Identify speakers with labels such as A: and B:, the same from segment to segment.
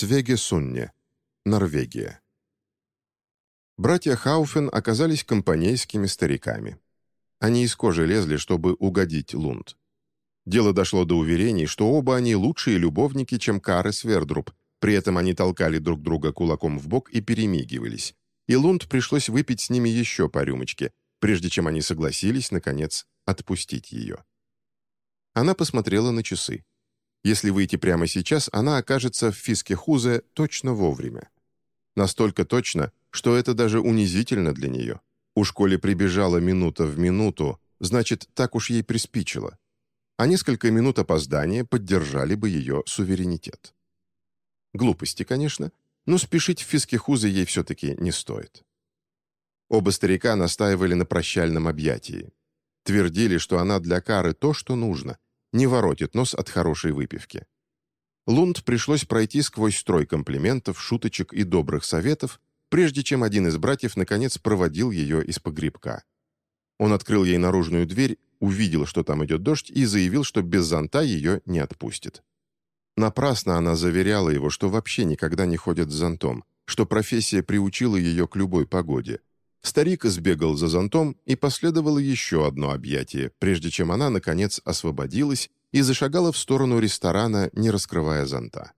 A: Свеге-Сунне, Норвегия. Братья Хауфен оказались компанейскими стариками. Они из кожи лезли, чтобы угодить Лунд. Дело дошло до уверений, что оба они лучшие любовники, чем Кары Свердруб, при этом они толкали друг друга кулаком в бок и перемигивались, и Лунд пришлось выпить с ними еще по рюмочке, прежде чем они согласились, наконец, отпустить ее. Она посмотрела на часы. Если выйти прямо сейчас, она окажется в Фискехузе точно вовремя. Настолько точно, что это даже унизительно для нее. У школе прибежала минута в минуту, значит, так уж ей приспичило. А несколько минут опоздания поддержали бы ее суверенитет. Глупости, конечно, но спешить в Фискехузе ей все-таки не стоит. Оба старика настаивали на прощальном объятии. Твердили, что она для Кары то, что нужно, не воротит нос от хорошей выпивки. Лунд пришлось пройти сквозь строй комплиментов, шуточек и добрых советов, прежде чем один из братьев наконец проводил ее из погребка. Он открыл ей наружную дверь, увидел, что там идет дождь, и заявил, что без зонта ее не отпустит. Напрасно она заверяла его, что вообще никогда не ходит с зонтом, что профессия приучила ее к любой погоде. Старик сбегал за зонтом, и последовало еще одно объятие, прежде чем она, наконец, освободилась и зашагала в сторону ресторана, не раскрывая зонта.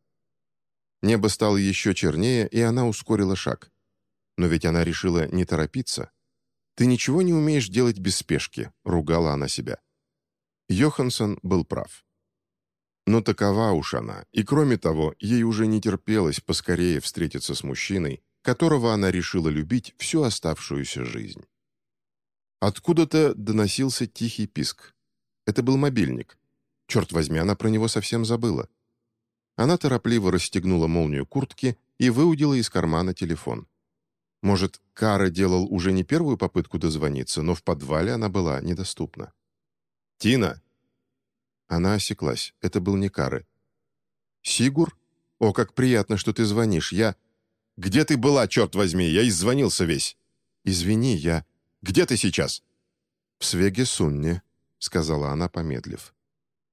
A: Небо стало еще чернее, и она ускорила шаг. Но ведь она решила не торопиться. «Ты ничего не умеешь делать без спешки», — ругала она себя. Йоханссон был прав. Но такова уж она, и кроме того, ей уже не терпелось поскорее встретиться с мужчиной, которого она решила любить всю оставшуюся жизнь. Откуда-то доносился тихий писк. Это был мобильник. Черт возьми, она про него совсем забыла. Она торопливо расстегнула молнию куртки и выудила из кармана телефон. Может, Кара делал уже не первую попытку дозвониться, но в подвале она была недоступна. «Тина!» Она осеклась. Это был не Кары. «Сигур? О, как приятно, что ты звонишь. Я...» «Где ты была, черт возьми? Я иззвонился весь». «Извини, я...» «Где ты сейчас?» «В Свеге-Сунне», — сказала она, помедлив.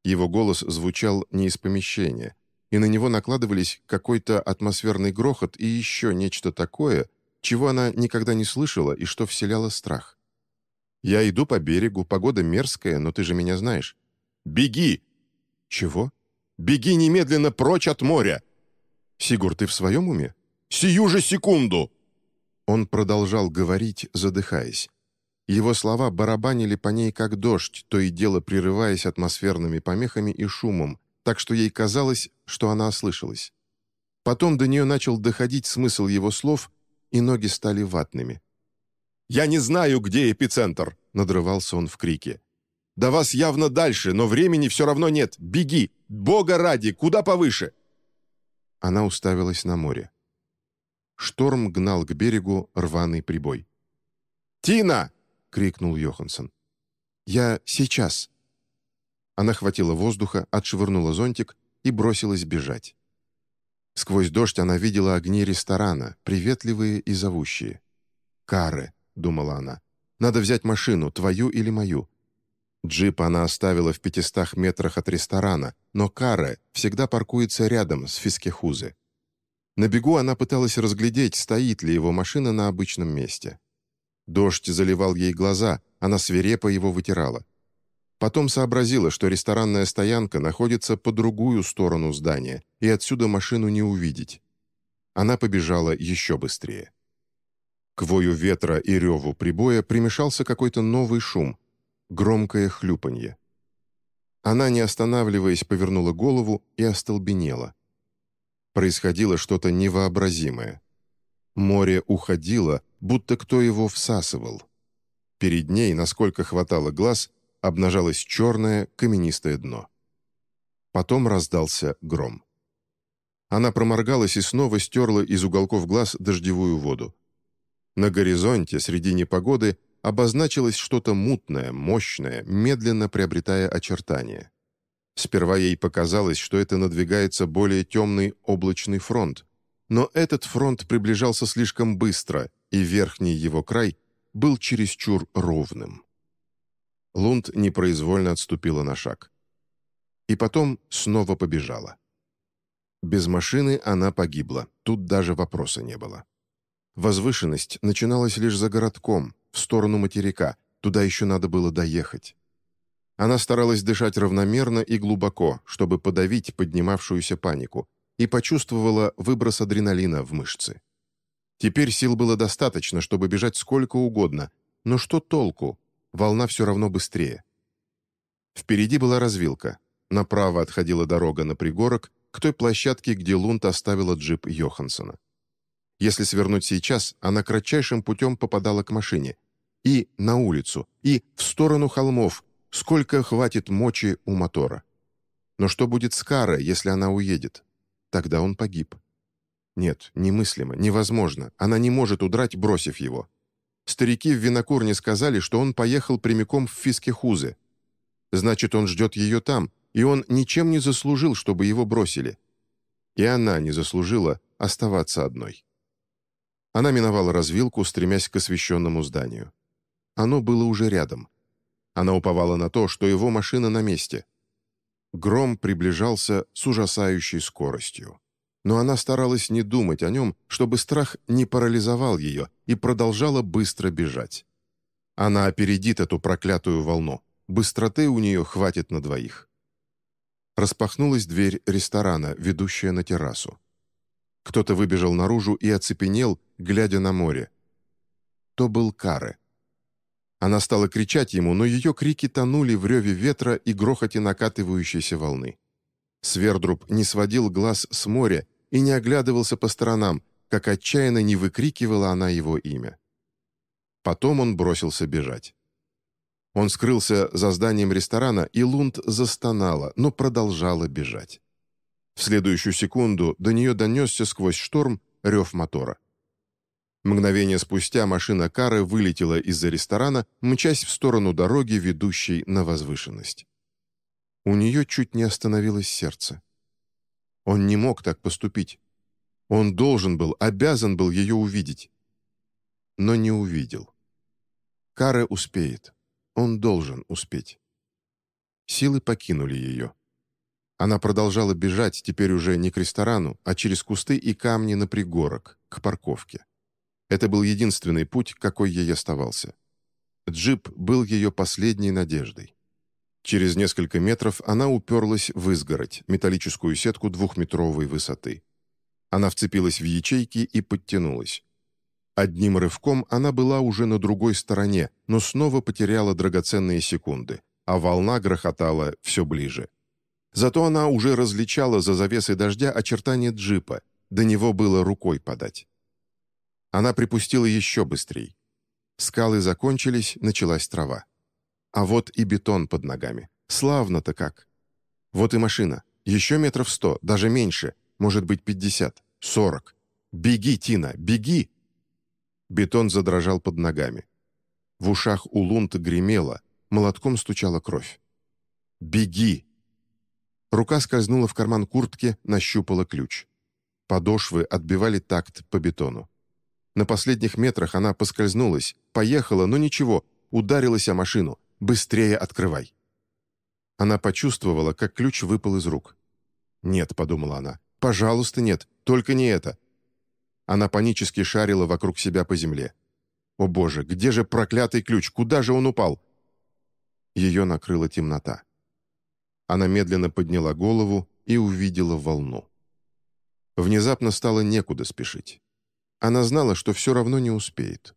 A: Его голос звучал не из помещения, и на него накладывались какой-то атмосферный грохот и еще нечто такое, чего она никогда не слышала и что вселяло страх. «Я иду по берегу, погода мерзкая, но ты же меня знаешь». «Беги!» «Чего?» «Беги немедленно прочь от моря!» «Сигур, ты в своем уме?» «Сию же секунду!» Он продолжал говорить, задыхаясь. Его слова барабанили по ней как дождь, то и дело прерываясь атмосферными помехами и шумом, так что ей казалось, что она ослышалась. Потом до нее начал доходить смысл его слов, и ноги стали ватными. «Я не знаю, где эпицентр!» — надрывался он в крике. «До вас явно дальше, но времени все равно нет. Беги! Бога ради! Куда повыше!» Она уставилась на море. Шторм гнал к берегу рваный прибой. «Тина!» — крикнул Йоханссон. «Я сейчас!» Она хватила воздуха, отшвырнула зонтик и бросилась бежать. Сквозь дождь она видела огни ресторана, приветливые и зовущие. «Кары», — думала она, — «надо взять машину, твою или мою». Джип она оставила в пятистах метрах от ресторана, но Каре всегда паркуется рядом с Фискехузе. На бегу она пыталась разглядеть, стоит ли его машина на обычном месте. Дождь заливал ей глаза, она свирепо его вытирала. Потом сообразила, что ресторанная стоянка находится по другую сторону здания, и отсюда машину не увидеть. Она побежала еще быстрее. К вою ветра и реву прибоя примешался какой-то новый шум, громкое хлюпанье. Она, не останавливаясь, повернула голову и остолбенела происходило что-то невообразимое. Море уходило, будто кто его всасывал. Перед ней, насколько хватало глаз, обнажалось черное каменистое дно. Потом раздался гром. Она проморгалась и снова стерла из уголков глаз дождевую воду. На горизонте, среди непогоды, обозначилось что-то мутное, мощное, медленно приобретая очертания. Сперва ей показалось, что это надвигается более темный облачный фронт, но этот фронт приближался слишком быстро, и верхний его край был чересчур ровным. Лунд непроизвольно отступила на шаг. И потом снова побежала. Без машины она погибла, тут даже вопроса не было. Возвышенность начиналась лишь за городком, в сторону материка, туда еще надо было доехать. Она старалась дышать равномерно и глубоко, чтобы подавить поднимавшуюся панику, и почувствовала выброс адреналина в мышцы. Теперь сил было достаточно, чтобы бежать сколько угодно, но что толку? Волна все равно быстрее. Впереди была развилка. Направо отходила дорога на пригорок к той площадке, где Лунд оставила джип Йоханссона. Если свернуть сейчас, она кратчайшим путем попадала к машине. И на улицу, и в сторону холмов, сколько хватит мочи у мотора. Но что будет с Карой, если она уедет? Тогда он погиб. Нет, немыслимо, невозможно. Она не может удрать, бросив его. Старики в винокурне сказали, что он поехал прямиком в Фискехузе. Значит, он ждет ее там, и он ничем не заслужил, чтобы его бросили. И она не заслужила оставаться одной. Она миновала развилку, стремясь к освещенному зданию. Оно было уже рядом. Она уповала на то, что его машина на месте. Гром приближался с ужасающей скоростью но она старалась не думать о нем, чтобы страх не парализовал ее, и продолжала быстро бежать. Она опередит эту проклятую волну. Быстроты у нее хватит на двоих. Распахнулась дверь ресторана, ведущая на террасу. Кто-то выбежал наружу и оцепенел, глядя на море. То был Каре. Она стала кричать ему, но ее крики тонули в реве ветра и грохоте накатывающейся волны. Свердруб не сводил глаз с моря и не оглядывался по сторонам, как отчаянно не выкрикивала она его имя. Потом он бросился бежать. Он скрылся за зданием ресторана, и Лунд застонала, но продолжала бежать. В следующую секунду до нее донесся сквозь шторм рев мотора. Мгновение спустя машина Кары вылетела из-за ресторана, мчась в сторону дороги, ведущей на возвышенность. У нее чуть не остановилось сердце. Он не мог так поступить. Он должен был, обязан был ее увидеть. Но не увидел. Кара успеет. Он должен успеть. Силы покинули ее. Она продолжала бежать, теперь уже не к ресторану, а через кусты и камни на пригорок, к парковке. Это был единственный путь, какой ей оставался. Джип был ее последней надеждой. Через несколько метров она уперлась в изгородь, металлическую сетку двухметровой высоты. Она вцепилась в ячейки и подтянулась. Одним рывком она была уже на другой стороне, но снова потеряла драгоценные секунды, а волна грохотала все ближе. Зато она уже различала за завесой дождя очертания джипа, до него было рукой подать. Она припустила еще быстрей. Скалы закончились, началась трава. А вот и бетон под ногами. Славно-то как. Вот и машина. Еще метров сто, даже меньше. Может быть, пятьдесят, сорок. Беги, Тина, беги! Бетон задрожал под ногами. В ушах у Лунта гремело, молотком стучала кровь. «Беги!» Рука скользнула в карман куртки, нащупала ключ. Подошвы отбивали такт по бетону. На последних метрах она поскользнулась, поехала, но ничего, ударилась о машину, Быстрее открывай!» Она почувствовала, как ключ выпал из рук. «Нет», — подумала она, — «пожалуйста, нет, только не это». Она панически шарила вокруг себя по земле. «О боже, где же проклятый ключ? Куда же он упал?» Ее накрыла темнота. Она медленно подняла голову и увидела волну. Внезапно стало некуда спешить. Она знала, что все равно не успеет.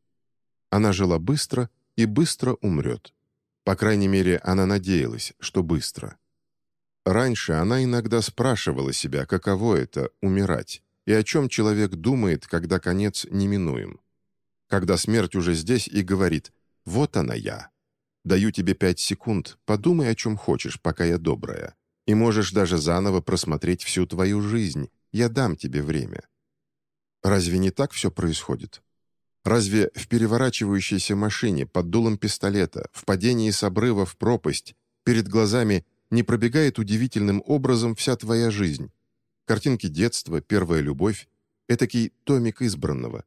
A: Она жила быстро и быстро умрет. По крайней мере, она надеялась, что быстро. Раньше она иногда спрашивала себя, каково это — умирать, и о чем человек думает, когда конец неминуем. Когда смерть уже здесь и говорит «Вот она я». Даю тебе пять секунд, подумай, о чем хочешь, пока я добрая. И можешь даже заново просмотреть всю твою жизнь. Я дам тебе время. Разве не так все происходит? Разве в переворачивающейся машине под дулом пистолета, в падении с обрыва в пропасть, перед глазами не пробегает удивительным образом вся твоя жизнь? Картинки детства, первая любовь, этакий томик избранного.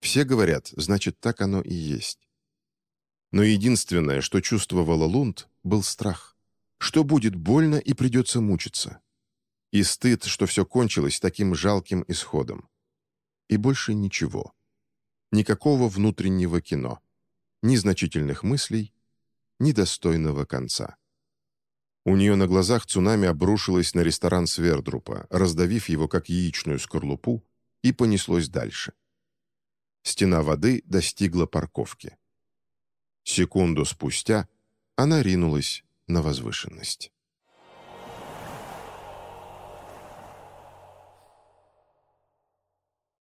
A: Все говорят, значит, так оно и есть. Но единственное, что чувствовала Лунд, был страх. Что будет больно и придется мучиться. И стыд, что все кончилось таким жалким исходом. И больше ничего. Никакого внутреннего кино. Ни значительных мыслей, ни достойного конца. У нее на глазах цунами обрушилось на ресторан Свердрупа, раздавив его как яичную скорлупу, и понеслось дальше. Стена воды достигла парковки. Секунду спустя она ринулась на возвышенность.